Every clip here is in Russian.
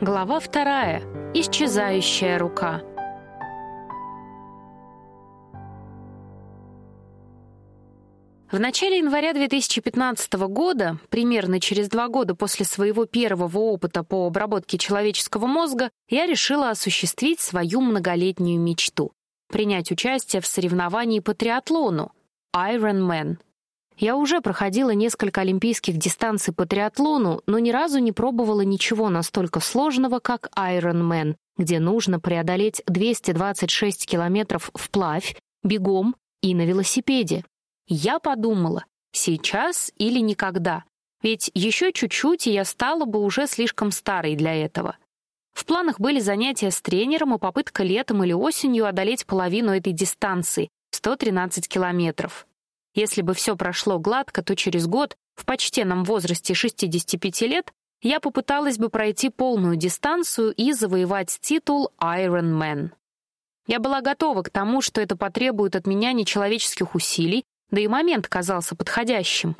Глава вторая. Исчезающая рука. В начале января 2015 года, примерно через два года после своего первого опыта по обработке человеческого мозга, я решила осуществить свою многолетнюю мечту — принять участие в соревновании по триатлону Ironman. Я уже проходила несколько олимпийских дистанций по триатлону, но ни разу не пробовала ничего настолько сложного, как Ironman, где нужно преодолеть 226 километров вплавь, бегом и на велосипеде. Я подумала, сейчас или никогда, ведь еще чуть-чуть, и я стала бы уже слишком старой для этого. В планах были занятия с тренером и попытка летом или осенью одолеть половину этой дистанции — 113 километров. Если бы все прошло гладко, то через год, в почтенном возрасте 65 лет, я попыталась бы пройти полную дистанцию и завоевать титул Iron Man. Я была готова к тому, что это потребует от меня нечеловеческих усилий, да и момент казался подходящим.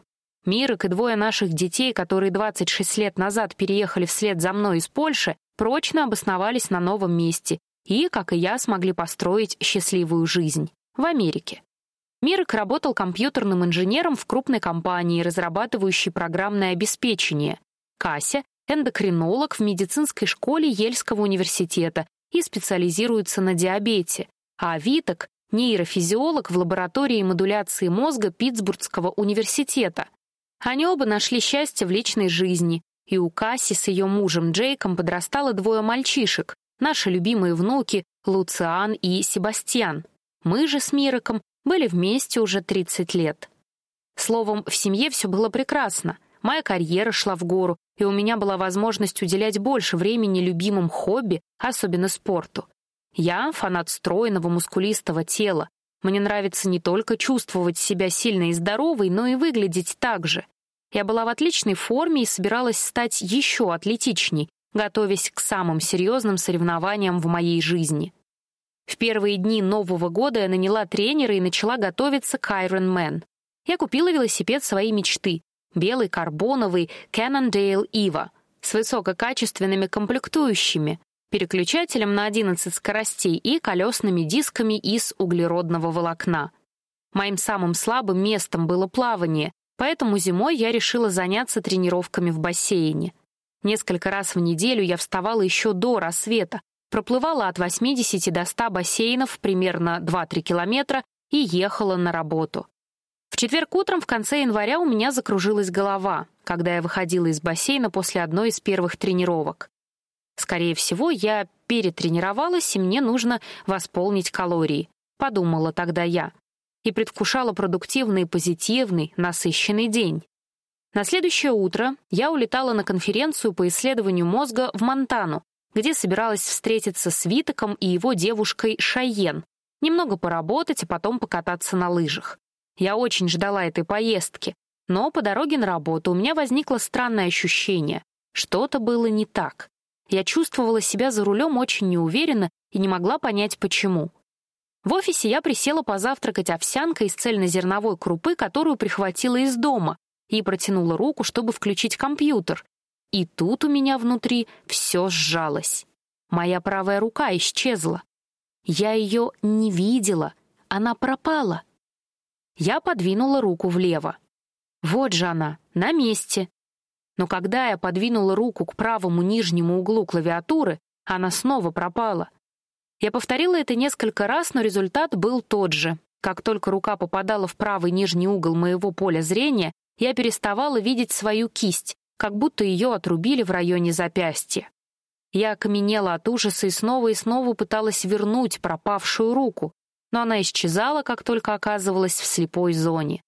Мирок и двое наших детей, которые 26 лет назад переехали вслед за мной из Польши, прочно обосновались на новом месте и, как и я, смогли построить счастливую жизнь в Америке. Мирок работал компьютерным инженером в крупной компании, разрабатывающей программное обеспечение. Кася — эндокринолог в медицинской школе Ельского университета и специализируется на диабете, а Виток — нейрофизиолог в лаборатории модуляции мозга Питтсбургского университета. Они оба нашли счастье в личной жизни, и у Касси с ее мужем Джейком подрастало двое мальчишек, наши любимые внуки Луциан и Себастьян. Мы же с Мироком были вместе уже 30 лет. Словом, в семье все было прекрасно. Моя карьера шла в гору, и у меня была возможность уделять больше времени любимым хобби, особенно спорту. Я фанат стройного, мускулистого тела. Мне нравится не только чувствовать себя сильной и здоровой, но и выглядеть так же. Я была в отличной форме и собиралась стать еще атлетичней, готовясь к самым серьезным соревнованиям в моей жизни. В первые дни Нового года я наняла тренера и начала готовиться к Iron Man. Я купила велосипед своей мечты — белый карбоновый Cannondale Eva с высококачественными комплектующими, переключателем на 11 скоростей и колесными дисками из углеродного волокна. Моим самым слабым местом было плавание, поэтому зимой я решила заняться тренировками в бассейне. Несколько раз в неделю я вставала еще до рассвета, проплывала от 80 до 100 бассейнов примерно 2-3 километра и ехала на работу. В четверг утром в конце января у меня закружилась голова, когда я выходила из бассейна после одной из первых тренировок. Скорее всего, я перетренировалась, и мне нужно восполнить калории, подумала тогда я, и предвкушала продуктивный, позитивный, насыщенный день. На следующее утро я улетала на конференцию по исследованию мозга в Монтану, где собиралась встретиться с Витоком и его девушкой Шайен, немного поработать, а потом покататься на лыжах. Я очень ждала этой поездки, но по дороге на работу у меня возникло странное ощущение. Что-то было не так. Я чувствовала себя за рулем очень неуверенно и не могла понять, почему. В офисе я присела позавтракать овсянкой из цельнозерновой крупы, которую прихватила из дома, и протянула руку, чтобы включить компьютер, и тут у меня внутри все сжалось. Моя правая рука исчезла. Я ее не видела, она пропала. Я подвинула руку влево. Вот же она, на месте. Но когда я подвинула руку к правому нижнему углу клавиатуры, она снова пропала. Я повторила это несколько раз, но результат был тот же. Как только рука попадала в правый нижний угол моего поля зрения, я переставала видеть свою кисть, как будто ее отрубили в районе запястья. Я окаменела от ужаса и снова и снова пыталась вернуть пропавшую руку, но она исчезала, как только оказывалась в слепой зоне.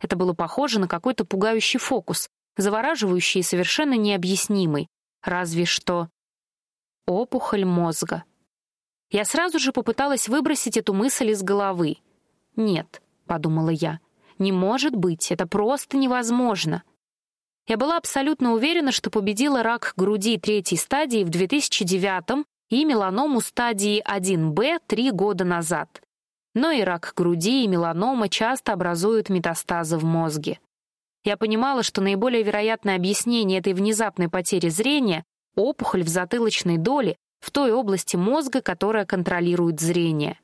Это было похоже на какой-то пугающий фокус, завораживающий и совершенно необъяснимый, разве что опухоль мозга. Я сразу же попыталась выбросить эту мысль из головы. «Нет», — подумала я, — «не может быть, это просто невозможно». Я была абсолютно уверена, что победила рак груди третьей стадии в 2009 и меланому стадии 1Б три года назад. Но и рак груди, и меланома часто образуют метастазы в мозге. Я понимала, что наиболее вероятное объяснение этой внезапной потери зрения опухоль в затылочной доле, в той области мозга, которая контролирует зрение.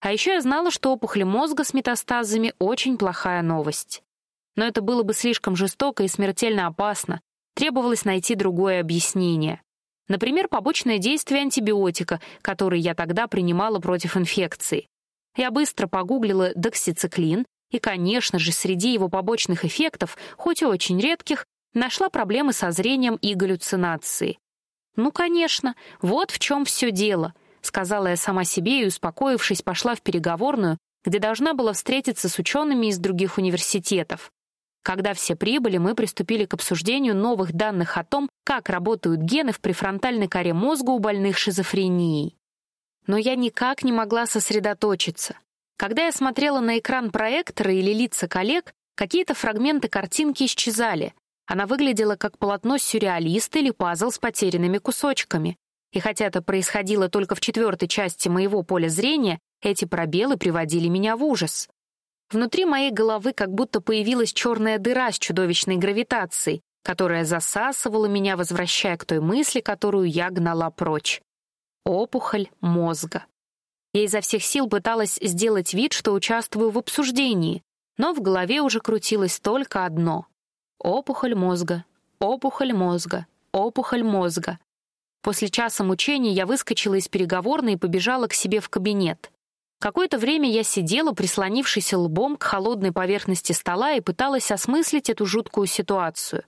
А еще я знала, что опухоль мозга с метастазами — очень плохая новость. Но это было бы слишком жестоко и смертельно опасно. Требовалось найти другое объяснение. Например, побочное действие антибиотика, который я тогда принимала против инфекции. Я быстро погуглила доксициклин, и, конечно же, среди его побочных эффектов, хоть и очень редких, нашла проблемы со зрением и галлюцинацией. «Ну, конечно, вот в чем все дело», — сказала я сама себе и, успокоившись, пошла в переговорную, где должна была встретиться с учеными из других университетов. Когда все прибыли, мы приступили к обсуждению новых данных о том, как работают гены в префронтальной коре мозга у больных шизофренией. Но я никак не могла сосредоточиться. Когда я смотрела на экран проектора или лица коллег, какие-то фрагменты картинки исчезали, она выглядела как полотно сюрреалиста или пазл с потерянными кусочками. И хотя это происходило только в четвертой части моего поля зрения, эти пробелы приводили меня в ужас. Внутри моей головы как будто появилась черная дыра с чудовищной гравитацией, которая засасывала меня, возвращая к той мысли, которую я гнала прочь. Опухоль мозга. Я изо всех сил пыталась сделать вид, что участвую в обсуждении, но в голове уже крутилось только одно Опухоль мозга, опухоль мозга, опухоль мозга. После часа мучений я выскочила из переговорной и побежала к себе в кабинет. Какое-то время я сидела, прислонившись лбом к холодной поверхности стола и пыталась осмыслить эту жуткую ситуацию.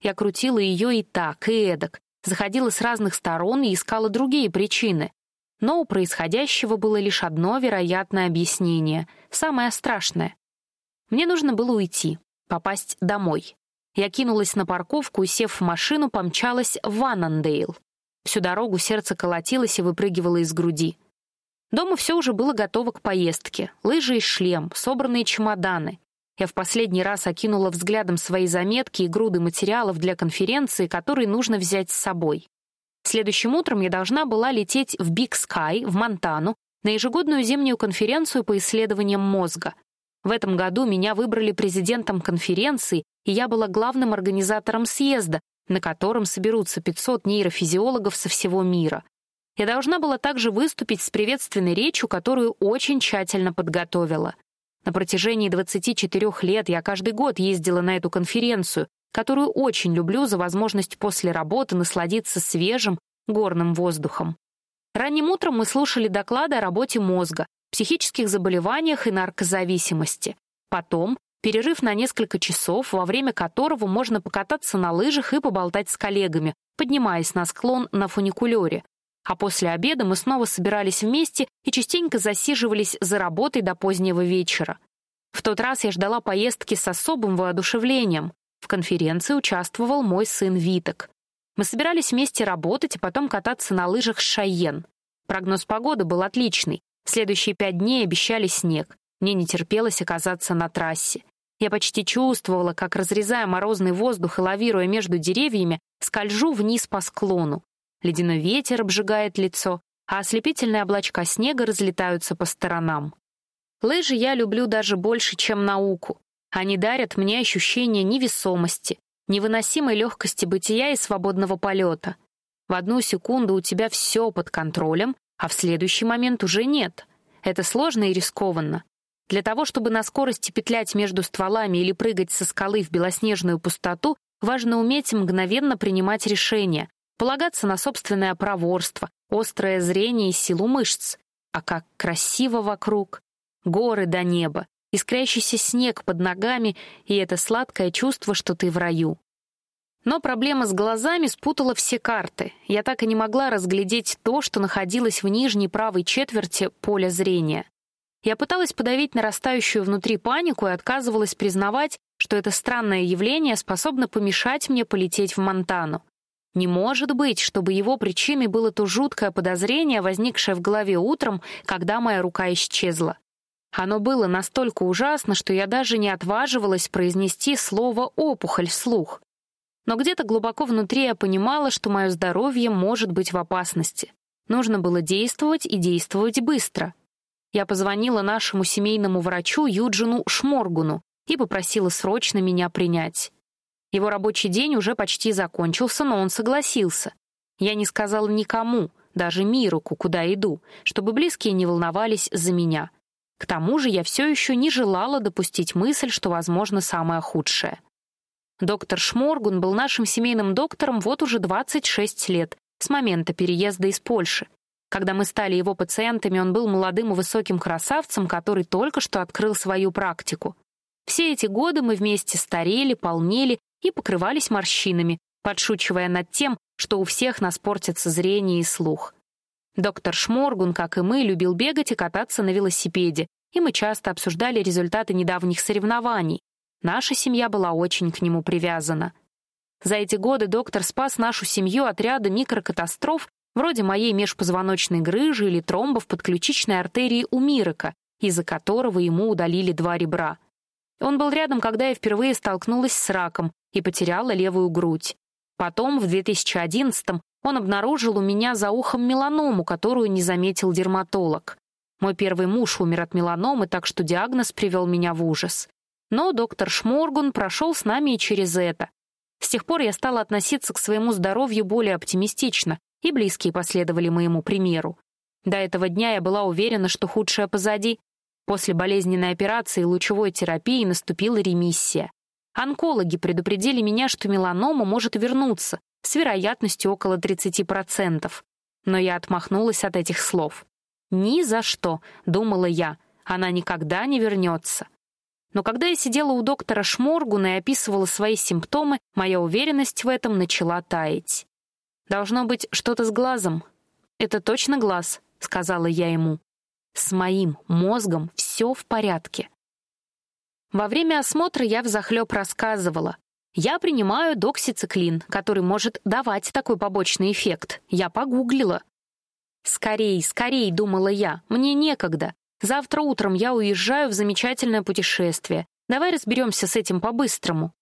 Я крутила ее и так, и эдак, заходила с разных сторон и искала другие причины. Но у происходящего было лишь одно вероятное объяснение, самое страшное. Мне нужно было уйти, попасть домой. Я кинулась на парковку и, сев в машину, помчалась в Ваннандейл. Всю дорогу сердце колотилось и выпрыгивало из груди. Дома все уже было готово к поездке. Лыжи и шлем, собранные чемоданы. Я в последний раз окинула взглядом свои заметки и груды материалов для конференции, которые нужно взять с собой. Следующим утром я должна была лететь в Биг Скай, в Монтану, на ежегодную зимнюю конференцию по исследованиям мозга. В этом году меня выбрали президентом конференции, и я была главным организатором съезда, на котором соберутся 500 нейрофизиологов со всего мира. Я должна была также выступить с приветственной речью, которую очень тщательно подготовила. На протяжении 24 лет я каждый год ездила на эту конференцию, которую очень люблю за возможность после работы насладиться свежим горным воздухом. Ранним утром мы слушали доклады о работе мозга, психических заболеваниях и наркозависимости. Потом перерыв на несколько часов, во время которого можно покататься на лыжах и поболтать с коллегами, поднимаясь на склон на фуникулере. А после обеда мы снова собирались вместе и частенько засиживались за работой до позднего вечера. В тот раз я ждала поездки с особым воодушевлением. В конференции участвовал мой сын Виток. Мы собирались вместе работать, а потом кататься на лыжах с Шайен. Прогноз погоды был отличный. Следующие пять дней обещали снег. Мне не терпелось оказаться на трассе. Я почти чувствовала, как, разрезая морозный воздух и лавируя между деревьями, скольжу вниз по склону. Ледяной ветер обжигает лицо, а ослепительные облачка снега разлетаются по сторонам. Лыжи я люблю даже больше, чем науку. Они дарят мне ощущение невесомости, невыносимой легкости бытия и свободного полета. В одну секунду у тебя все под контролем, а в следующий момент уже нет. Это сложно и рискованно. Для того, чтобы на скорости петлять между стволами или прыгать со скалы в белоснежную пустоту, важно уметь мгновенно принимать решения, полагаться на собственное проворство, острое зрение и силу мышц. А как красиво вокруг! Горы до неба, искрящийся снег под ногами и это сладкое чувство, что ты в раю. Но проблема с глазами спутала все карты. Я так и не могла разглядеть то, что находилось в нижней правой четверти поля зрения. Я пыталась подавить нарастающую внутри панику и отказывалась признавать, что это странное явление способно помешать мне полететь в Монтану. Не может быть, чтобы его причиной было то жуткое подозрение, возникшее в голове утром, когда моя рука исчезла. Оно было настолько ужасно, что я даже не отваживалась произнести слово «опухоль» вслух. Но где-то глубоко внутри я понимала, что мое здоровье может быть в опасности. Нужно было действовать и действовать быстро. Я позвонила нашему семейному врачу Юджину Шморгуну и попросила срочно меня принять. Его рабочий день уже почти закончился, но он согласился. Я не сказала никому, даже Мируку, куда иду, чтобы близкие не волновались за меня. К тому же я все еще не желала допустить мысль, что возможно самое худшее. Доктор Шморгун был нашим семейным доктором вот уже 26 лет, с момента переезда из Польши. Когда мы стали его пациентами, он был молодым и высоким красавцем, который только что открыл свою практику. Все эти годы мы вместе старели, полнели и покрывались морщинами, подшучивая над тем, что у всех нас портится зрение и слух. Доктор Шморгун, как и мы, любил бегать и кататься на велосипеде, и мы часто обсуждали результаты недавних соревнований. Наша семья была очень к нему привязана. За эти годы доктор спас нашу семью от ряда микрокатастроф, вроде моей межпозвоночной грыжи или тромбов подключичной артерии у Мирока, из-за которого ему удалили два ребра. Он был рядом, когда я впервые столкнулась с раком и потеряла левую грудь. Потом, в 2011-м, он обнаружил у меня за ухом меланому, которую не заметил дерматолог. Мой первый муж умер от меланомы, так что диагноз привел меня в ужас. Но доктор Шморгун прошел с нами и через это. С тех пор я стала относиться к своему здоровью более оптимистично, и близкие последовали моему примеру. До этого дня я была уверена, что худшее позади. После болезненной операции и лучевой терапии наступила ремиссия. Онкологи предупредили меня, что меланома может вернуться с вероятностью около 30%. Но я отмахнулась от этих слов. «Ни за что», — думала я, — «она никогда не вернется». Но когда я сидела у доктора Шморгуна и описывала свои симптомы, моя уверенность в этом начала таять. «Должно быть что-то с глазом». «Это точно глаз», — сказала я ему. «С моим мозгом все в порядке». Во время осмотра я взахлеб рассказывала. Я принимаю доксициклин, который может давать такой побочный эффект. Я погуглила. «Скорей, скорей», — думала я, — «мне некогда. Завтра утром я уезжаю в замечательное путешествие. Давай разберемся с этим по-быстрому».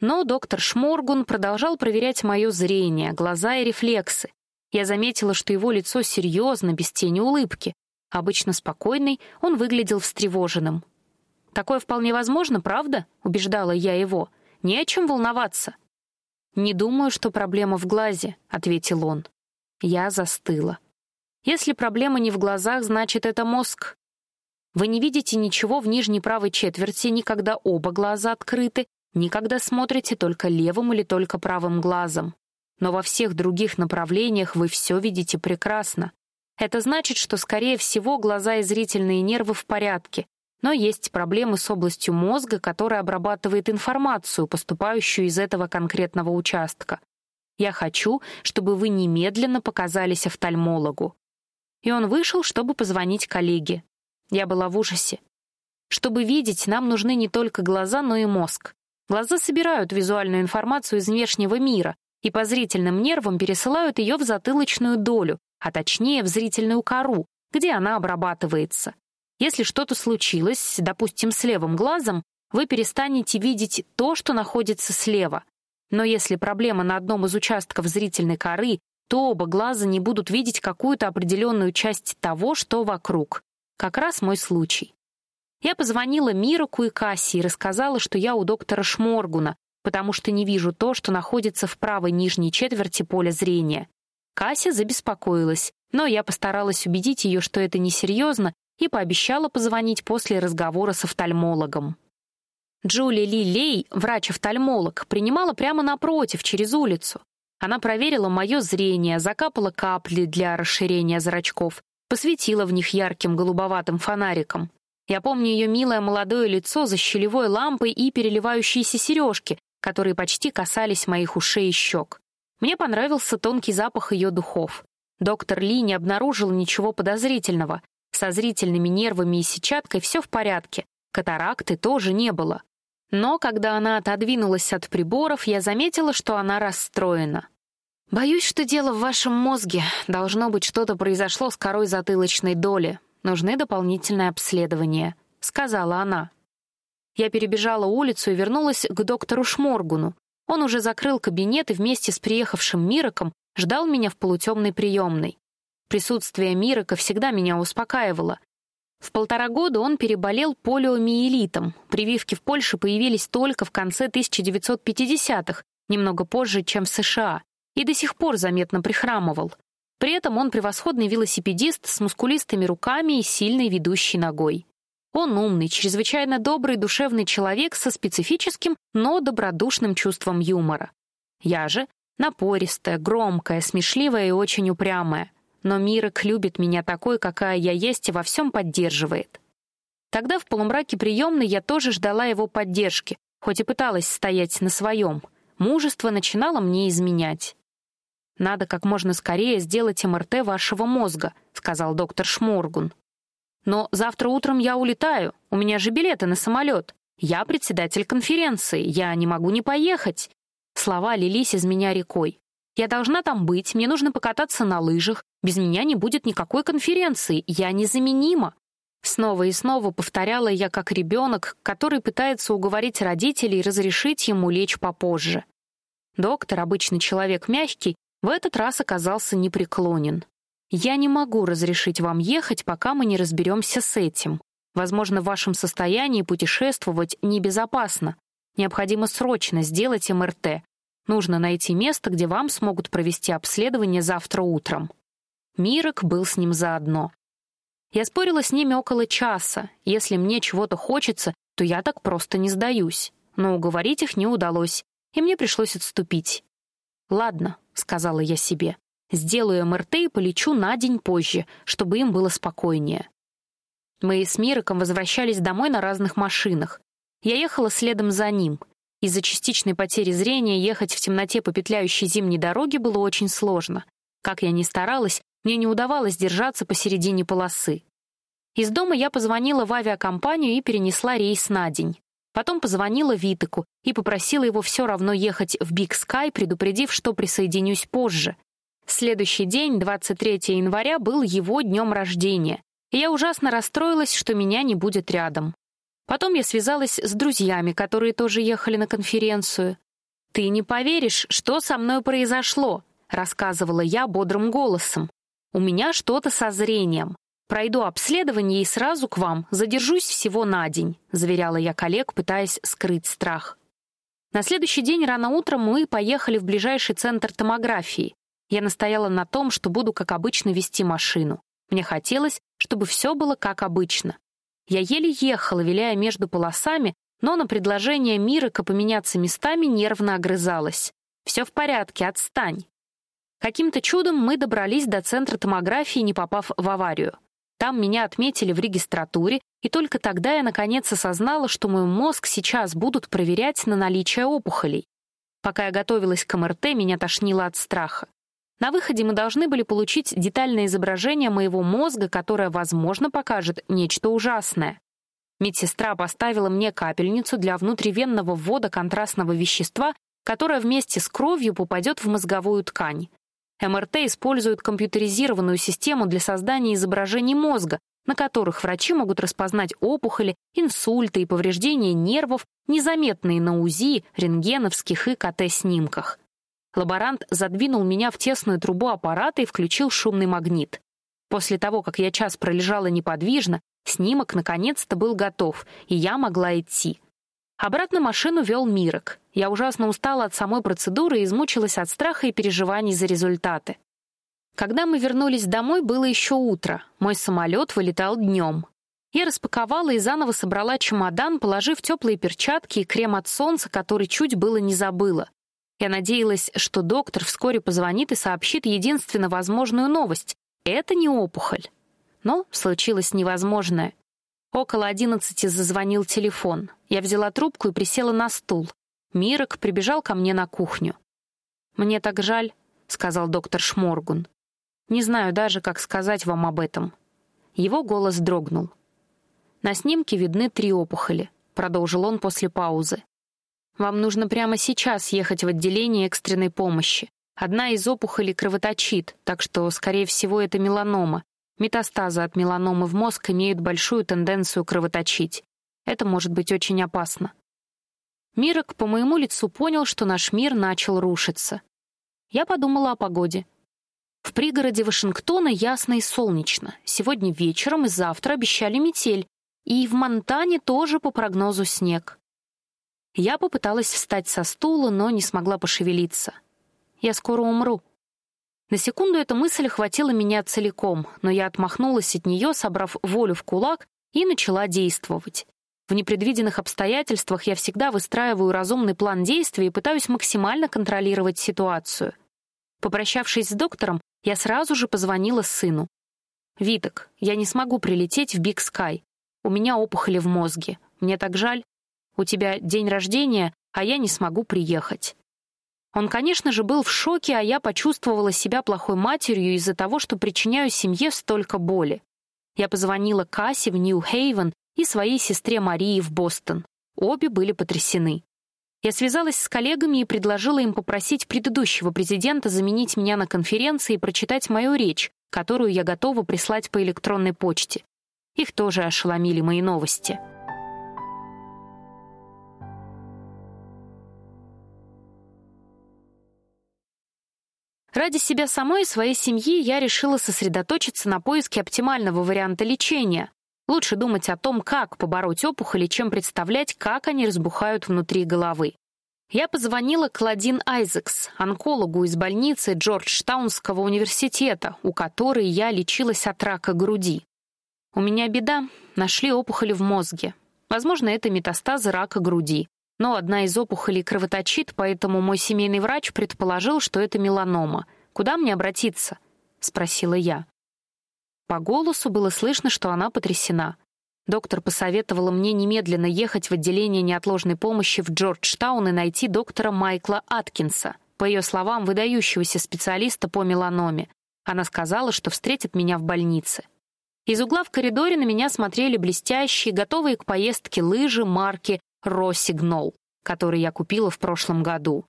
Но доктор Шморгун продолжал проверять мое зрение, глаза и рефлексы. Я заметила, что его лицо серьезно, без тени улыбки. Обычно спокойный, он выглядел встревоженным. Такое вполне возможно, правда?» — убеждала я его. «Не о чем волноваться». «Не думаю, что проблема в глазе», — ответил он. Я застыла. «Если проблема не в глазах, значит, это мозг. Вы не видите ничего в нижней правой четверти, никогда оба глаза открыты, никогда смотрите только левым или только правым глазом. Но во всех других направлениях вы все видите прекрасно. Это значит, что, скорее всего, глаза и зрительные нервы в порядке, но есть проблемы с областью мозга, которая обрабатывает информацию, поступающую из этого конкретного участка. Я хочу, чтобы вы немедленно показались офтальмологу. И он вышел, чтобы позвонить коллеге. Я была в ужасе. Чтобы видеть, нам нужны не только глаза, но и мозг. Глаза собирают визуальную информацию из внешнего мира и по зрительным нервам пересылают ее в затылочную долю, а точнее в зрительную кору, где она обрабатывается. Если что-то случилось, допустим, с левым глазом, вы перестанете видеть то, что находится слева. Но если проблема на одном из участков зрительной коры, то оба глаза не будут видеть какую-то определенную часть того, что вокруг. Как раз мой случай. Я позвонила Мироку и Касси и рассказала, что я у доктора Шморгуна, потому что не вижу то, что находится в правой нижней четверти поля зрения. Кася забеспокоилась, но я постаралась убедить ее, что это несерьезно, и пообещала позвонить после разговора с офтальмологом. Джули Ли Лей, врач-офтальмолог, принимала прямо напротив, через улицу. Она проверила мое зрение, закапала капли для расширения зрачков, посветила в них ярким голубоватым фонариком. Я помню ее милое молодое лицо за щелевой лампой и переливающиеся сережки, которые почти касались моих ушей и щек. Мне понравился тонкий запах ее духов. Доктор Ли не обнаружил ничего подозрительного, со зрительными нервами и сетчаткой все в порядке, катаракты тоже не было. Но когда она отодвинулась от приборов, я заметила, что она расстроена. «Боюсь, что дело в вашем мозге. Должно быть, что-то произошло с корой затылочной доли. Нужны дополнительные обследования», — сказала она. Я перебежала улицу и вернулась к доктору Шморгуну. Он уже закрыл кабинет и вместе с приехавшим Мироком ждал меня в полутемной приемной. Присутствие Мирока всегда меня успокаивало. В полтора года он переболел полиомиелитом. Прививки в Польше появились только в конце 1950-х, немного позже, чем в США. и до сих пор заметно прихрамывал. При этом он превосходный велосипедист с мускулистыми руками и сильной ведущей ногой. Он умный, чрезвычайно добрый, душевный человек со специфическим, но добродушным чувством юмора. Я же напористая, громкая, смешливая и очень упрямая. Но Мирок любит меня такой, какая я есть, и во всем поддерживает. Тогда в полумраке приемной я тоже ждала его поддержки, хоть и пыталась стоять на своем. Мужество начинало мне изменять. «Надо как можно скорее сделать МРТ вашего мозга», — сказал доктор Шморгун. «Но завтра утром я улетаю, у меня же билеты на самолет. Я председатель конференции, я не могу не поехать». Слова лились из меня рекой. «Я должна там быть, мне нужно покататься на лыжах, без меня не будет никакой конференции, я незаменима». Снова и снова повторяла я как ребенок, который пытается уговорить родителей разрешить ему лечь попозже. Доктор, обычный человек мягкий, в этот раз оказался непреклонен. «Я не могу разрешить вам ехать, пока мы не разберемся с этим. Возможно, в вашем состоянии путешествовать небезопасно. Необходимо срочно сделать МРТ. Нужно найти место, где вам смогут провести обследование завтра утром». Мирок был с ним заодно. Я спорила с ними около часа. Если мне чего-то хочется, то я так просто не сдаюсь. Но уговорить их не удалось, и мне пришлось отступить. «Ладно», — сказала я себе, — «сделаю МРТ и полечу на день позже, чтобы им было спокойнее». Мы с Мироком возвращались домой на разных машинах. Я ехала следом за ним. Из-за частичной потери зрения ехать в темноте по петляющей зимней дороге было очень сложно. Как я ни старалась, мне не удавалось держаться посередине полосы. Из дома я позвонила в авиакомпанию и перенесла рейс на день. Потом позвонила Витеку и попросила его все равно ехать в Биг Скай, предупредив, что присоединюсь позже. Следующий день, 23 января, был его днем рождения, и я ужасно расстроилась, что меня не будет рядом. Потом я связалась с друзьями, которые тоже ехали на конференцию. «Ты не поверишь, что со мной произошло», — рассказывала я бодрым голосом. «У меня что-то со зрением. Пройду обследование и сразу к вам, задержусь всего на день», — заверяла я коллег, пытаясь скрыть страх. На следующий день рано утром мы поехали в ближайший центр томографии. Я настояла на том, что буду, как обычно, вести машину. Мне хотелось, чтобы все было как обычно. Я еле ехала, виляя между полосами, но на предложение Мирика поменяться местами нервно огрызалась. «Все в порядке, отстань». Каким-то чудом мы добрались до центра томографии, не попав в аварию. Там меня отметили в регистратуре, и только тогда я наконец осознала, что мой мозг сейчас будут проверять на наличие опухолей. Пока я готовилась к МРТ, меня тошнило от страха. На выходе мы должны были получить детальное изображение моего мозга, которое, возможно, покажет нечто ужасное. Медсестра поставила мне капельницу для внутривенного ввода контрастного вещества, которое вместе с кровью попадет в мозговую ткань. МРТ использует компьютеризированную систему для создания изображений мозга, на которых врачи могут распознать опухоли, инсульты и повреждения нервов, незаметные на УЗИ, рентгеновских и КТ-снимках. Лаборант задвинул меня в тесную трубу аппарата и включил шумный магнит. После того, как я час пролежала неподвижно, снимок наконец-то был готов, и я могла идти. Обратно машину вел Мирок. Я ужасно устала от самой процедуры и измучилась от страха и переживаний за результаты. Когда мы вернулись домой, было еще утро. Мой самолет вылетал днем. Я распаковала и заново собрала чемодан, положив теплые перчатки и крем от солнца, который чуть было не забыла. Я надеялась, что доктор вскоре позвонит и сообщит единственно возможную новость. Это не опухоль. Но случилось невозможное. Около одиннадцати зазвонил телефон. Я взяла трубку и присела на стул. Мирок прибежал ко мне на кухню. «Мне так жаль», — сказал доктор Шморгун. «Не знаю даже, как сказать вам об этом». Его голос дрогнул. «На снимке видны три опухоли», — продолжил он после паузы. «Вам нужно прямо сейчас ехать в отделение экстренной помощи. Одна из опухолей кровоточит, так что, скорее всего, это меланома. Метастазы от меланомы в мозг имеют большую тенденцию кровоточить. Это может быть очень опасно. Мирок по моему лицу понял, что наш мир начал рушиться. Я подумала о погоде. В пригороде Вашингтона ясно и солнечно. Сегодня вечером и завтра обещали метель. И в Монтане тоже по прогнозу снег. Я попыталась встать со стула, но не смогла пошевелиться. Я скоро умру». На секунду эта мысль охватила меня целиком, но я отмахнулась от нее, собрав волю в кулак, и начала действовать. В непредвиденных обстоятельствах я всегда выстраиваю разумный план действий и пытаюсь максимально контролировать ситуацию. Попрощавшись с доктором, я сразу же позвонила сыну. «Виток, я не смогу прилететь в Биг Скай. У меня опухоли в мозге. Мне так жаль. У тебя день рождения, а я не смогу приехать». Он, конечно же, был в шоке, а я почувствовала себя плохой матерью из-за того, что причиняю семье столько боли. Я позвонила Кассе в Нью-Хейвен и своей сестре Марии в Бостон. Обе были потрясены. Я связалась с коллегами и предложила им попросить предыдущего президента заменить меня на конференции и прочитать мою речь, которую я готова прислать по электронной почте. Их тоже ошеломили мои новости. Ради себя самой и своей семьи я решила сосредоточиться на поиске оптимального варианта лечения. Лучше думать о том, как побороть опухоли, чем представлять, как они разбухают внутри головы. Я позвонила Кладин Айзекс, онкологу из больницы Джорджтаунского университета, у которой я лечилась от рака груди. «У меня беда. Нашли опухоли в мозге. Возможно, это метастазы рака груди но одна из опухолей кровоточит, поэтому мой семейный врач предположил, что это меланома. Куда мне обратиться? спросила я. По голосу было слышно, что она потрясена. Доктор посоветовала мне немедленно ехать в отделение неотложной помощи в Джорджтаун и найти доктора Майкла Аткинса, по ее словам, выдающегося специалиста по меланоме. Она сказала, что встретит меня в больнице. Из угла в коридоре на меня смотрели блестящие, готовые к поездке лыжи марки Росигнол, который я купила в прошлом году.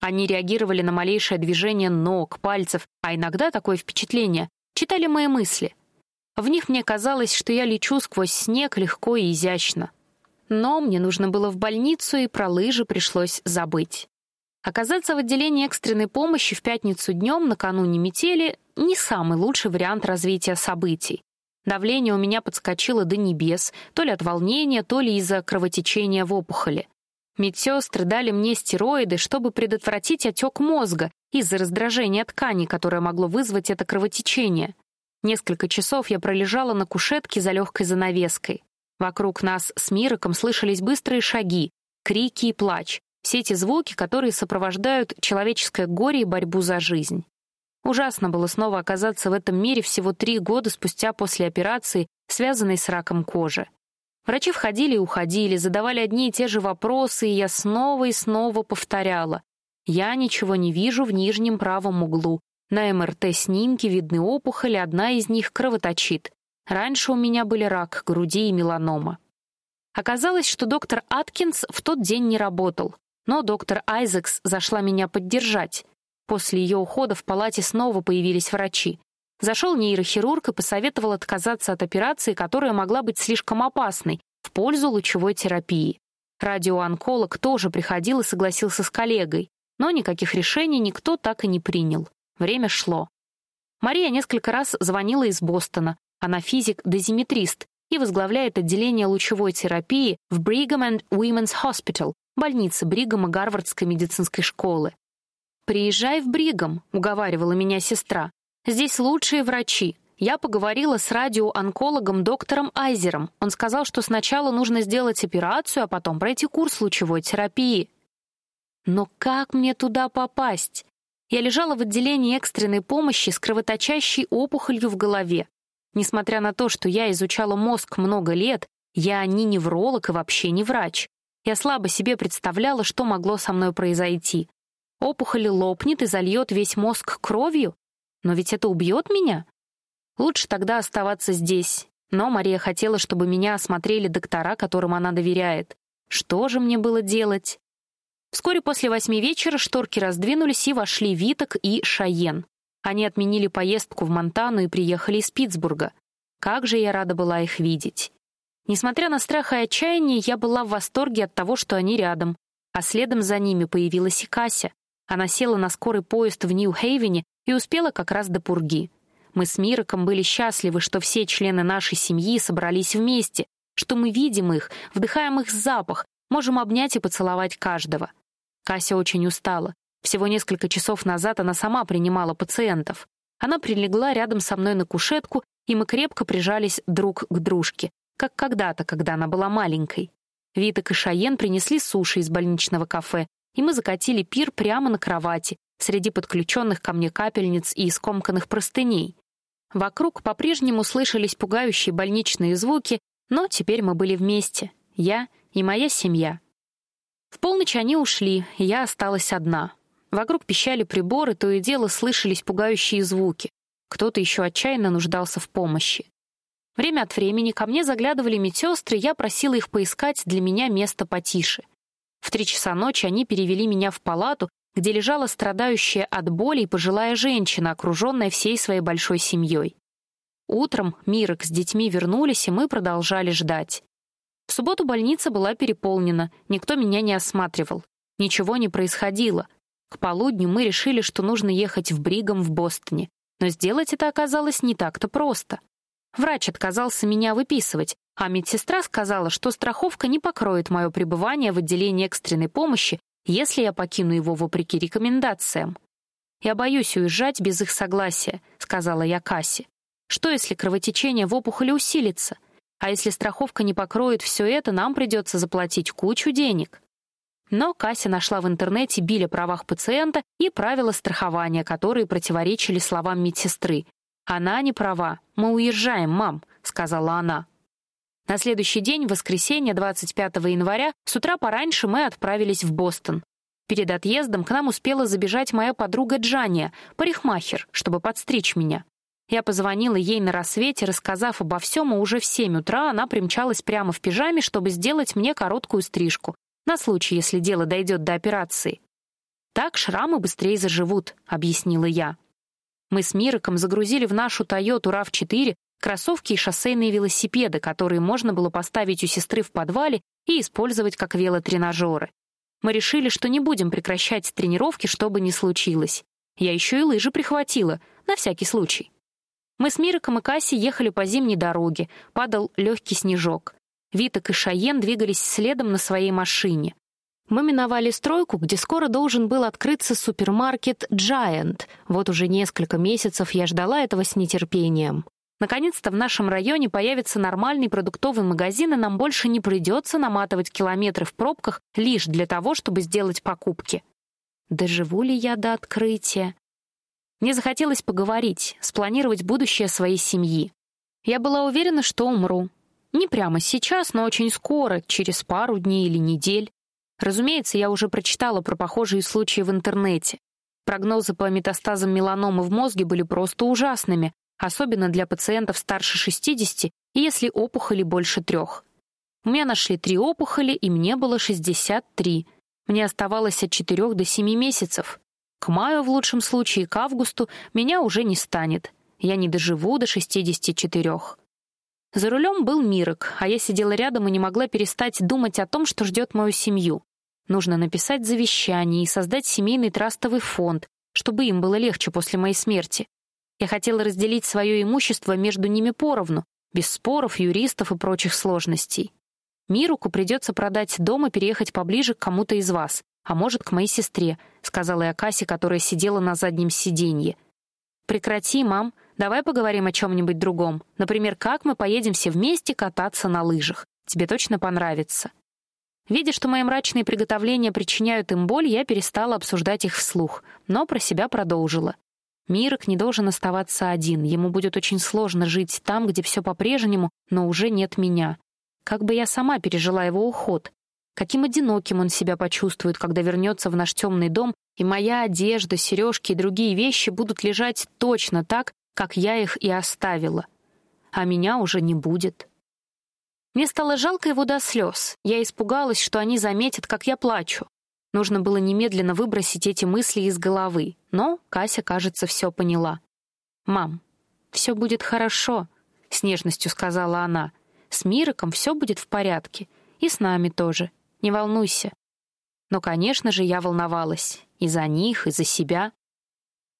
Они реагировали на малейшее движение ног, пальцев, а иногда такое впечатление читали мои мысли. В них мне казалось, что я лечу сквозь снег легко и изящно. Но мне нужно было в больницу, и про лыжи пришлось забыть. Оказаться в отделении экстренной помощи в пятницу днем накануне метели — не самый лучший вариант развития событий. Давление у меня подскочило до небес, то ли от волнения, то ли из-за кровотечения в опухоли. Медсестры дали мне стероиды, чтобы предотвратить отек мозга из-за раздражения ткани, которое могло вызвать это кровотечение. Несколько часов я пролежала на кушетке за легкой занавеской. Вокруг нас с Мироком слышались быстрые шаги, крики и плач, все эти звуки, которые сопровождают человеческое горе и борьбу за жизнь. Ужасно было снова оказаться в этом мире всего три года спустя после операции, связанной с раком кожи. Врачи входили и уходили, задавали одни и те же вопросы, и я снова и снова повторяла. Я ничего не вижу в нижнем правом углу. На МРТ-снимке видны опухоли, одна из них кровоточит. Раньше у меня были рак груди и меланома. Оказалось, что доктор Аткинс в тот день не работал, но доктор Айзекс зашла меня поддержать. После ее ухода в палате снова появились врачи. Зашел нейрохирург и посоветовал отказаться от операции, которая могла быть слишком опасной, в пользу лучевой терапии. Радиоонколог тоже приходил и согласился с коллегой, но никаких решений никто так и не принял. Время шло. Мария несколько раз звонила из Бостона. Она физик-дозиметрист и возглавляет отделение лучевой терапии в Brigham and Women's Hospital, больнице Бригама Гарвардской медицинской школы. «Приезжай в Бригам», — уговаривала меня сестра. «Здесь лучшие врачи. Я поговорила с радиоонкологом доктором Айзером. Он сказал, что сначала нужно сделать операцию, а потом пройти курс лучевой терапии». Но как мне туда попасть? Я лежала в отделении экстренной помощи с кровоточащей опухолью в голове. Несмотря на то, что я изучала мозг много лет, я не невролог и вообще не врач. Я слабо себе представляла, что могло со мной произойти. Опухоль лопнет и зальет весь мозг кровью? Но ведь это убьет меня? Лучше тогда оставаться здесь. Но Мария хотела, чтобы меня осмотрели доктора, которым она доверяет. Что же мне было делать? Вскоре после восьми вечера шторки раздвинулись, и вошли Виток и Шаен. Они отменили поездку в Монтану и приехали из Питтсбурга. Как же я рада была их видеть. Несмотря на страх и отчаяние, я была в восторге от того, что они рядом. А следом за ними появилась и Кася. Она села на скорый поезд в Нью-Хейвене и успела как раз до пурги. Мы с Мироком были счастливы, что все члены нашей семьи собрались вместе, что мы видим их, вдыхаем их запах, можем обнять и поцеловать каждого. Кася очень устала. Всего несколько часов назад она сама принимала пациентов. Она прилегла рядом со мной на кушетку, и мы крепко прижались друг к дружке, как когда-то, когда она была маленькой. Виток и Шаен принесли суши из больничного кафе, и мы закатили пир прямо на кровати, среди подключенных ко мне капельниц и скомканных простыней. Вокруг по-прежнему слышались пугающие больничные звуки, но теперь мы были вместе, я и моя семья. В полночь они ушли, и я осталась одна. Вокруг пищали приборы, то и дело слышались пугающие звуки. Кто-то еще отчаянно нуждался в помощи. Время от времени ко мне заглядывали медсестры, я просила их поискать для меня место потише. В три часа ночи они перевели меня в палату, где лежала страдающая от боли пожилая женщина, окруженная всей своей большой семьей. Утром Мирок с детьми вернулись, и мы продолжали ждать. В субботу больница была переполнена, никто меня не осматривал. Ничего не происходило. К полудню мы решили, что нужно ехать в Бригам в Бостоне. Но сделать это оказалось не так-то просто. Врач отказался меня выписывать, а медсестра сказала, что страховка не покроет мое пребывание в отделении экстренной помощи, если я покину его вопреки рекомендациям. «Я боюсь уезжать без их согласия», — сказала я Кассе. «Что, если кровотечение в опухоли усилится? А если страховка не покроет все это, нам придется заплатить кучу денег». Но Кася нашла в интернете биль о правах пациента и правила страхования, которые противоречили словам медсестры. «Она не права. Мы уезжаем, мам», — сказала она. На следующий день, воскресенье, 25 января, с утра пораньше мы отправились в Бостон. Перед отъездом к нам успела забежать моя подруга Джания, парикмахер, чтобы подстричь меня. Я позвонила ей на рассвете, рассказав обо всем, и уже в 7 утра она примчалась прямо в пижаме, чтобы сделать мне короткую стрижку, на случай, если дело дойдет до операции. «Так шрамы быстрее заживут», — объяснила я. Мы с Мироком загрузили в нашу Toyota RAV4 кроссовки и шоссейные велосипеды, которые можно было поставить у сестры в подвале и использовать как велотренажеры. Мы решили, что не будем прекращать тренировки, что бы ни случилось. Я еще и лыжи прихватила, на всякий случай. Мы с Мироком и Касси ехали по зимней дороге, падал легкий снежок. Виток и Шаен двигались следом на своей машине. Мы миновали стройку, где скоро должен был открыться супермаркет Giant. Вот уже несколько месяцев я ждала этого с нетерпением. Наконец-то в нашем районе появится нормальный продуктовый магазин, и нам больше не придется наматывать километры в пробках лишь для того, чтобы сделать покупки. Доживу ли я до открытия? Мне захотелось поговорить, спланировать будущее своей семьи. Я была уверена, что умру. Не прямо сейчас, но очень скоро, через пару дней или недель. Разумеется, я уже прочитала про похожие случаи в интернете. Прогнозы по метастазам меланомы в мозге были просто ужасными, особенно для пациентов старше 60 и если опухоли больше трех. У меня нашли три опухоли, и мне было 63. Мне оставалось от 4 до 7 месяцев. К маю, в лучшем случае, к августу, меня уже не станет. Я не доживу до 64. За рулем был Мирок, а я сидела рядом и не могла перестать думать о том, что ждет мою семью. Нужно написать завещание и создать семейный трастовый фонд, чтобы им было легче после моей смерти. Я хотела разделить свое имущество между ними поровну, без споров, юристов и прочих сложностей. Мируку придется продать дом и переехать поближе к кому-то из вас, а может, к моей сестре», — сказала я Кассе, которая сидела на заднем сиденье. «Прекрати, мам», Давай поговорим о чем-нибудь другом. Например, как мы поедем все вместе кататься на лыжах. Тебе точно понравится». Видя, что мои мрачные приготовления причиняют им боль, я перестала обсуждать их вслух, но про себя продолжила. Мирок не должен оставаться один, ему будет очень сложно жить там, где все по-прежнему, но уже нет меня. Как бы я сама пережила его уход? Каким одиноким он себя почувствует, когда вернется в наш темный дом, и моя одежда, сережки и другие вещи будут лежать точно так, как я их и оставила. А меня уже не будет. Мне стало жалко его до слез. Я испугалась, что они заметят, как я плачу. Нужно было немедленно выбросить эти мысли из головы. Но Кася, кажется, все поняла. «Мам, все будет хорошо», — с нежностью сказала она. «С Мироком все будет в порядке. И с нами тоже. Не волнуйся». Но, конечно же, я волновалась. И за них, и за себя.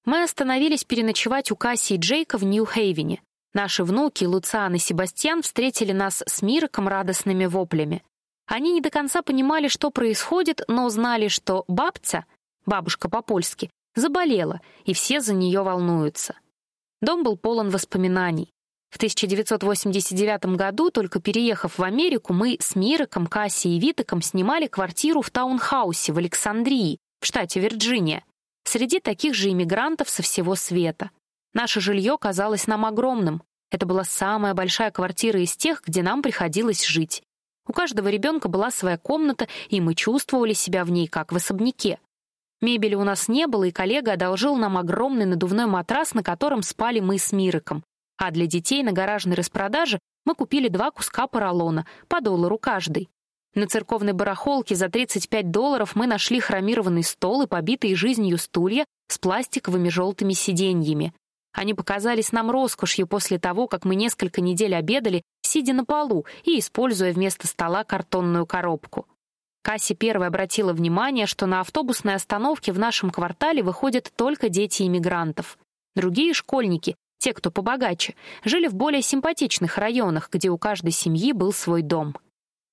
Мы остановились переночевать у Касси и Джейка в Нью-Хейвене. Наши внуки, Луциан и Себастьян, встретили нас с Мироком радостными воплями. Они не до конца понимали, что происходит, но знали, что бабца, бабушка по-польски, заболела, и все за нее волнуются. Дом был полон воспоминаний. В 1989 году, только переехав в Америку, мы с Мироком, Кассией и Витоком снимали квартиру в таунхаусе в Александрии, в штате Вирджиния, среди таких же иммигрантов со всего света. Наше жилье казалось нам огромным. Это была самая большая квартира из тех, где нам приходилось жить. У каждого ребенка была своя комната, и мы чувствовали себя в ней как в особняке. Мебели у нас не было, и коллега одолжил нам огромный надувной матрас, на котором спали мы с Мириком. А для детей на гаражной распродаже мы купили два куска поролона, по доллару каждый. На церковной барахолке за 35 долларов мы нашли хромированный стол и побитые жизнью стулья с пластиковыми желтыми сиденьями. Они показались нам роскошью после того, как мы несколько недель обедали, сидя на полу и используя вместо стола картонную коробку. Касси первой обратила внимание, что на автобусной остановке в нашем квартале выходят только дети иммигрантов. Другие школьники, те, кто побогаче, жили в более симпатичных районах, где у каждой семьи был свой дом.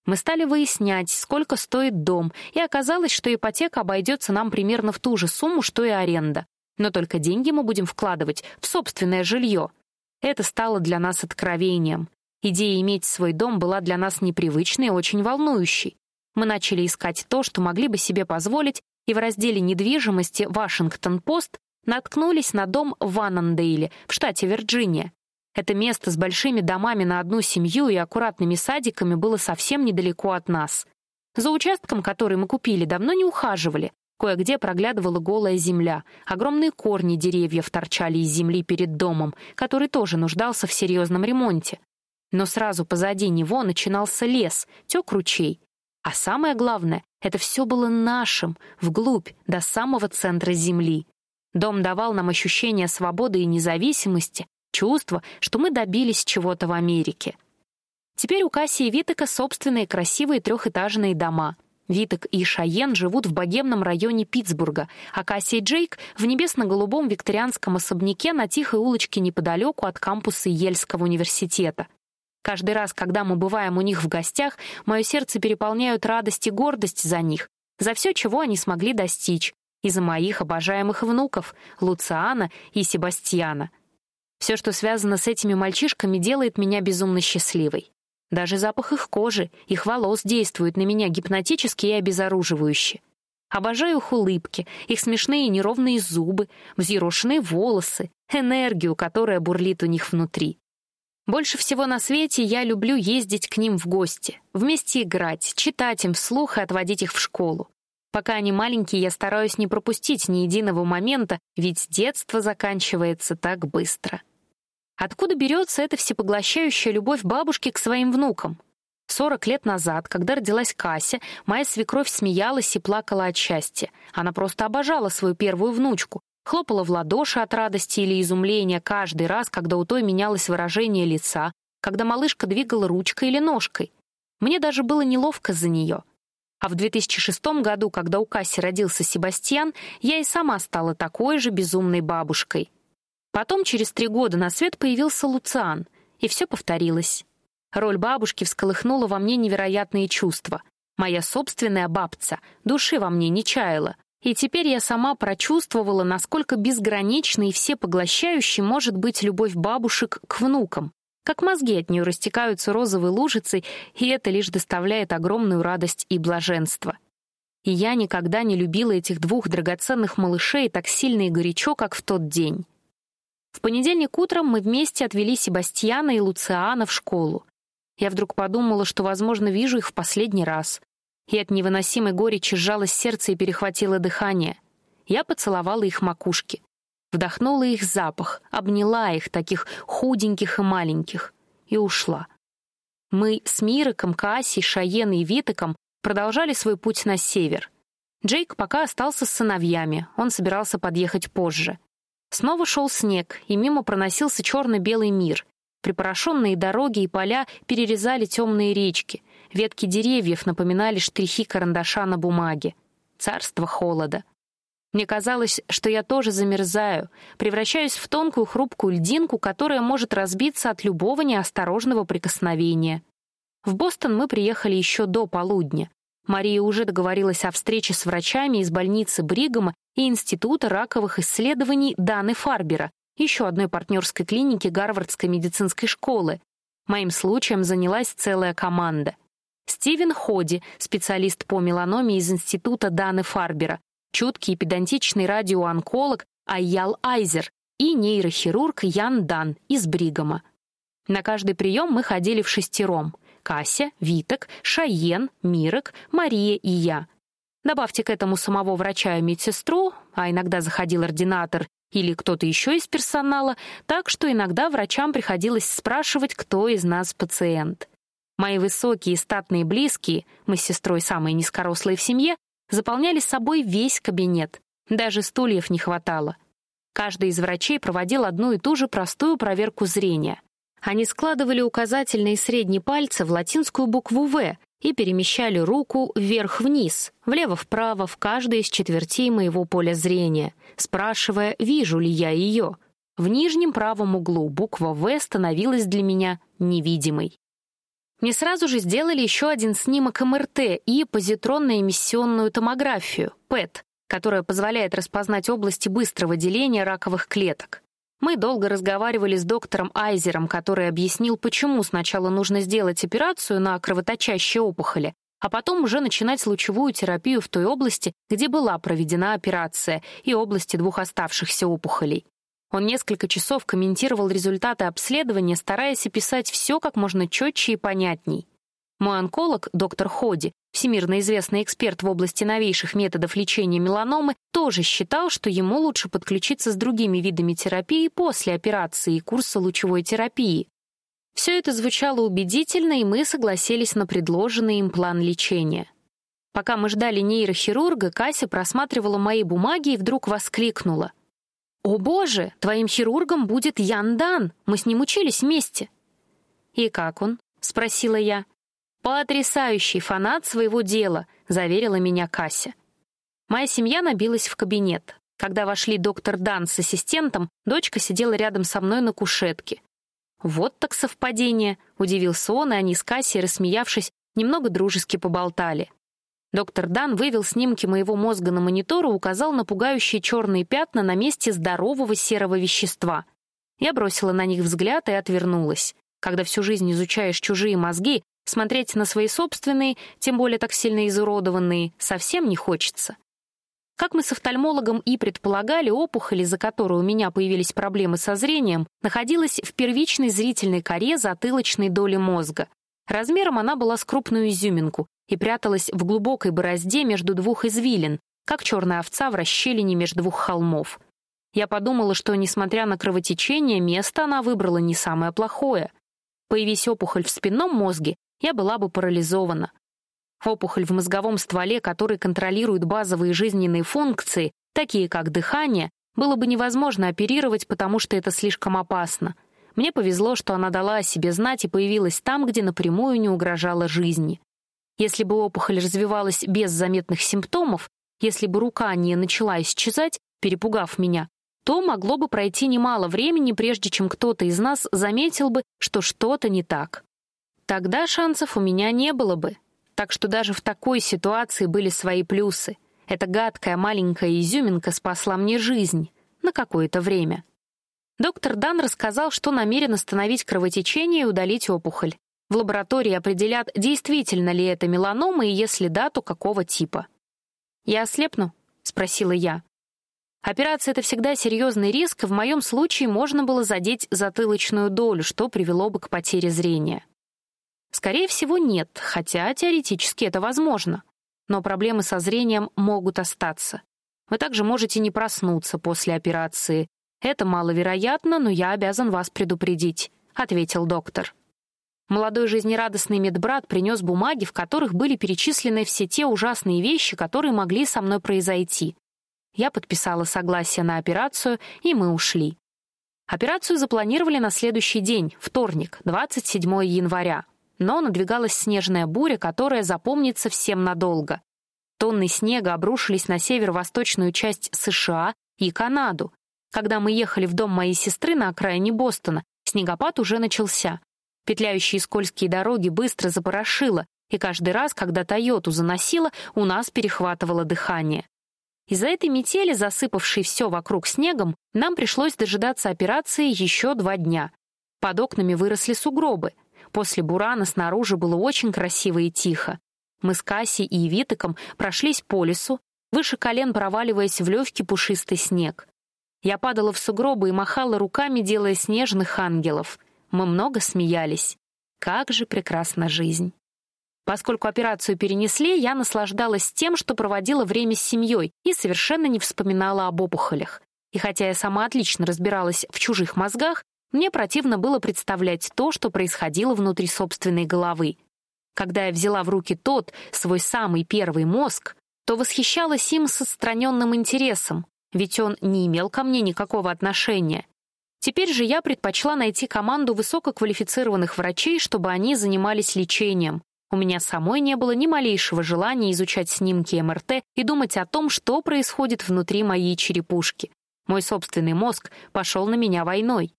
Мы стали выяснять, сколько стоит дом, и оказалось, что ипотека обойдется нам примерно в ту же сумму, что и аренда. Но только деньги мы будем вкладывать в собственное жилье. Это стало для нас откровением. Идея иметь свой дом была для нас непривычной и очень волнующей. Мы начали искать то, что могли бы себе позволить, и в разделе недвижимости «Вашингтон-Пост» наткнулись на дом в Аннандейле, в штате Вирджиния. Это место с большими домами на одну семью и аккуратными садиками было совсем недалеко от нас. За участком, который мы купили, давно не ухаживали. Кое-где проглядывала голая земля, огромные корни деревьев торчали из земли перед домом, который тоже нуждался в серьезном ремонте. Но сразу позади него начинался лес, тек ручей. А самое главное, это все было нашим, вглубь, до самого центра земли. Дом давал нам ощущение свободы и независимости, чувство, что мы добились чего-то в Америке. Теперь у Касси и Витека собственные красивые трехэтажные дома. Витек и Шайен живут в богемном районе Питтсбурга, а Касси и Джейк — в небесно-голубом викторианском особняке на тихой улочке неподалеку от кампуса Ельского университета. Каждый раз, когда мы бываем у них в гостях, мое сердце переполняют радость и гордость за них, за все, чего они смогли достичь, и за моих обожаемых внуков Луциана и Себастьяна. Все, что связано с этими мальчишками, делает меня безумно счастливой. Даже запах их кожи, их волос действует на меня гипнотически и обезоруживающе. Обожаю их улыбки, их смешные неровные зубы, взъерошенные волосы, энергию, которая бурлит у них внутри. Больше всего на свете я люблю ездить к ним в гости, вместе играть, читать им вслух и отводить их в школу. Пока они маленькие, я стараюсь не пропустить ни единого момента, ведь детство заканчивается так быстро. Откуда берется эта всепоглощающая любовь бабушки к своим внукам? Сорок лет назад, когда родилась Кася, моя свекровь смеялась и плакала от счастья. Она просто обожала свою первую внучку, хлопала в ладоши от радости или изумления каждый раз, когда у той менялось выражение лица, когда малышка двигала ручкой или ножкой. Мне даже было неловко за нее — а в 2006 году, когда у Касси родился Себастьян, я и сама стала такой же безумной бабушкой. Потом, через три года, на свет появился Луциан, и все повторилось. Роль бабушки всколыхнула во мне невероятные чувства. Моя собственная бабца души во мне не чаяла, и теперь я сама прочувствовала, насколько безграничной и всепоглощающей может быть любовь бабушек к внукам как мозги от нее растекаются розовой лужицей, и это лишь доставляет огромную радость и блаженство. И я никогда не любила этих двух драгоценных малышей так сильно и горячо, как в тот день. В понедельник утром мы вместе отвели Себастьяна и Луциана в школу. Я вдруг подумала, что, возможно, вижу их в последний раз. И от невыносимой горечи сжалось сердце и перехватило дыхание. Я поцеловала их макушки вдохнула их запах, обняла их, таких худеньких и маленьких, и ушла. Мы с Мироком, Кассией, Шаеной и Витоком продолжали свой путь на север. Джейк пока остался с сыновьями, он собирался подъехать позже. Снова шел снег, и мимо проносился черно-белый мир. Припорошенные дороги и поля перерезали темные речки. Ветки деревьев напоминали штрихи карандаша на бумаге. Царство холода. Мне казалось, что я тоже замерзаю, превращаюсь в тонкую хрупкую льдинку, которая может разбиться от любого неосторожного прикосновения. В Бостон мы приехали еще до полудня. Мария уже договорилась о встрече с врачами из больницы Бригама и Института раковых исследований Даны Фарбера, еще одной партнерской клиники Гарвардской медицинской школы. Моим случаем занялась целая команда. Стивен Ходи, специалист по меланоме из Института Даны Фарбера, чуткий и педантичный радиоонколог Айял Айзер и нейрохирург Ян Дан из Бригама. На каждый прием мы ходили вшестером. Кася, Виток, Шайен, Мирок, Мария и я. Добавьте к этому самого врача и медсестру, а иногда заходил ординатор или кто-то еще из персонала, так что иногда врачам приходилось спрашивать, кто из нас пациент. Мои высокие статные близкие, мы с сестрой самые низкорослые в семье, заполняли собой весь кабинет. Даже стульев не хватало. Каждый из врачей проводил одну и ту же простую проверку зрения. Они складывали указательные и средние пальцы в латинскую букву «В» и перемещали руку вверх-вниз, влево-вправо в каждой из четвертей моего поля зрения, спрашивая, вижу ли я ее. В нижнем правом углу буква «В» становилась для меня невидимой. Мне сразу же сделали еще один снимок МРТ и позитронно-эмиссионную томографию, ПЭТ, которая позволяет распознать области быстрого деления раковых клеток. Мы долго разговаривали с доктором Айзером, который объяснил, почему сначала нужно сделать операцию на кровоточащие опухоли, а потом уже начинать лучевую терапию в той области, где была проведена операция, и области двух оставшихся опухолей. Он несколько часов комментировал результаты обследования, стараясь описать все как можно четче и понятней. Мой онколог, доктор Ходи, всемирно известный эксперт в области новейших методов лечения меланомы, тоже считал, что ему лучше подключиться с другими видами терапии после операции и курса лучевой терапии. Все это звучало убедительно, и мы согласились на предложенный им план лечения. Пока мы ждали нейрохирурга, Кася просматривала мои бумаги и вдруг воскликнула. «О боже, твоим хирургом будет Ян Дан, мы с ним учились вместе». «И как он?» — спросила я. «Потрясающий фанат своего дела», — заверила меня Кася. Моя семья набилась в кабинет. Когда вошли доктор Дан с ассистентом, дочка сидела рядом со мной на кушетке. «Вот так совпадение», — удивился он, и они с Кассией, рассмеявшись, немного дружески поболтали. Доктор Дан вывел снимки моего мозга на монитор и указал на пугающие черные пятна на месте здорового серого вещества. Я бросила на них взгляд и отвернулась. Когда всю жизнь изучаешь чужие мозги, Смотреть на свои собственные, тем более так сильно изуродованные, совсем не хочется. Как мы с офтальмологом и предполагали, опухоль, из-за которой у меня появились проблемы со зрением, находилась в первичной зрительной коре затылочной доли мозга. Размером она была с крупную изюминку и пряталась в глубокой борозде между двух извилин, как черная овца в расщелине между двух холмов. Я подумала, что, несмотря на кровотечение, место она выбрала не самое плохое. Появись опухоль в спинном мозге, я была бы парализована. Опухоль в мозговом стволе, который контролирует базовые жизненные функции, такие как дыхание, было бы невозможно оперировать, потому что это слишком опасно. Мне повезло, что она дала о себе знать и появилась там, где напрямую не угрожала жизни. Если бы опухоль развивалась без заметных симптомов, если бы рука не начала исчезать, перепугав меня, то могло бы пройти немало времени, прежде чем кто-то из нас заметил бы, что что-то не так. Тогда шансов у меня не было бы. Так что даже в такой ситуации были свои плюсы. Эта гадкая маленькая изюминка спасла мне жизнь. На какое-то время. Доктор Дан рассказал, что намерен остановить кровотечение и удалить опухоль. В лаборатории определят, действительно ли это меланома и если да, то какого типа. «Я ослепну?» — спросила я. Операция — это всегда серьезный риск, в моем случае можно было задеть затылочную долю, что привело бы к потере зрения. Скорее всего, нет, хотя теоретически это возможно. Но проблемы со зрением могут остаться. Вы также можете не проснуться после операции. Это маловероятно, но я обязан вас предупредить», — ответил доктор. Молодой жизнерадостный медбрат принес бумаги, в которых были перечислены все те ужасные вещи, которые могли со мной произойти. Я подписала согласие на операцию, и мы ушли. Операцию запланировали на следующий день, вторник, 27 января но надвигалась снежная буря, которая запомнится всем надолго. Тонны снега обрушились на северо-восточную часть США и Канаду. Когда мы ехали в дом моей сестры на окраине Бостона, снегопад уже начался. Петляющие скользкие дороги быстро запорошило, и каждый раз, когда Тойоту заносило, у нас перехватывало дыхание. Из-за этой метели, засыпавшей все вокруг снегом, нам пришлось дожидаться операции еще два дня. Под окнами выросли сугробы. После бурана снаружи было очень красиво и тихо. Мы с Кассией и Витоком прошлись по лесу, выше колен проваливаясь в легкий пушистый снег. Я падала в сугробы и махала руками, делая снежных ангелов. Мы много смеялись. Как же прекрасна жизнь. Поскольку операцию перенесли, я наслаждалась тем, что проводила время с семьей и совершенно не вспоминала об опухолях. И хотя я сама отлично разбиралась в чужих мозгах, мне противно было представлять то, что происходило внутри собственной головы. Когда я взяла в руки тот, свой самый первый мозг, то восхищалась им с отстраненным интересом, ведь он не имел ко мне никакого отношения. Теперь же я предпочла найти команду высококвалифицированных врачей, чтобы они занимались лечением, у меня самой не было ни малейшего желания изучать снимки МРТ и думать о том, что происходит внутри моей черепушки. Мой собственный мозг пошел на меня войной.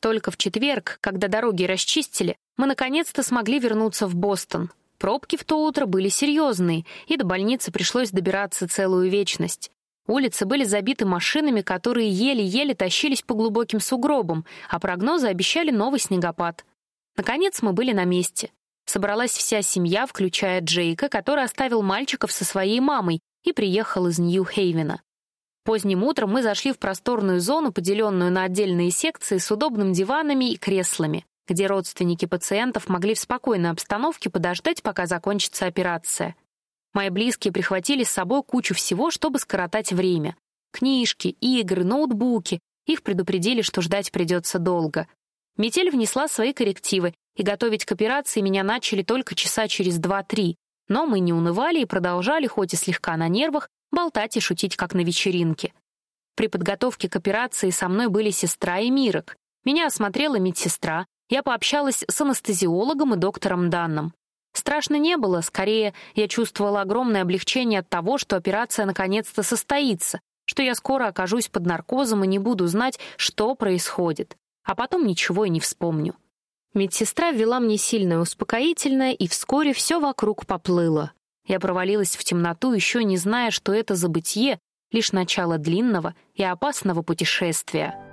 Только в четверг, когда дороги расчистили, мы наконец-то смогли вернуться в Бостон. Пробки в то утро были серьезные, и до больницы пришлось добираться целую вечность. Улицы были забиты машинами, которые еле-еле тащились по глубоким сугробам, а прогнозы обещали новый снегопад. Наконец мы были на месте. Собралась вся семья, включая Джейка, который оставил мальчиков со своей мамой и приехал из Нью-Хейвена. Поздним утром мы зашли в просторную зону, поделенную на отдельные секции с удобными диванами и креслами, где родственники пациентов могли в спокойной обстановке подождать, пока закончится операция. Мои близкие прихватили с собой кучу всего, чтобы скоротать время. Книжки, игры, ноутбуки. Их предупредили, что ждать придется долго. Метель внесла свои коррективы, и готовить к операции меня начали только часа через два-три. Но мы не унывали и продолжали, хоть и слегка на нервах, болтать и шутить, как на вечеринке. При подготовке к операции со мной были сестра и Мирок. Меня осмотрела медсестра, я пообщалась с анестезиологом и доктором Данном. Страшно не было, скорее, я чувствовала огромное облегчение от того, что операция наконец-то состоится, что я скоро окажусь под наркозом и не буду знать, что происходит а потом ничего и не вспомню. Медсестра ввела мне сильное успокоительное, и вскоре все вокруг поплыло. Я провалилась в темноту, еще не зная, что это забытье — лишь начало длинного и опасного путешествия.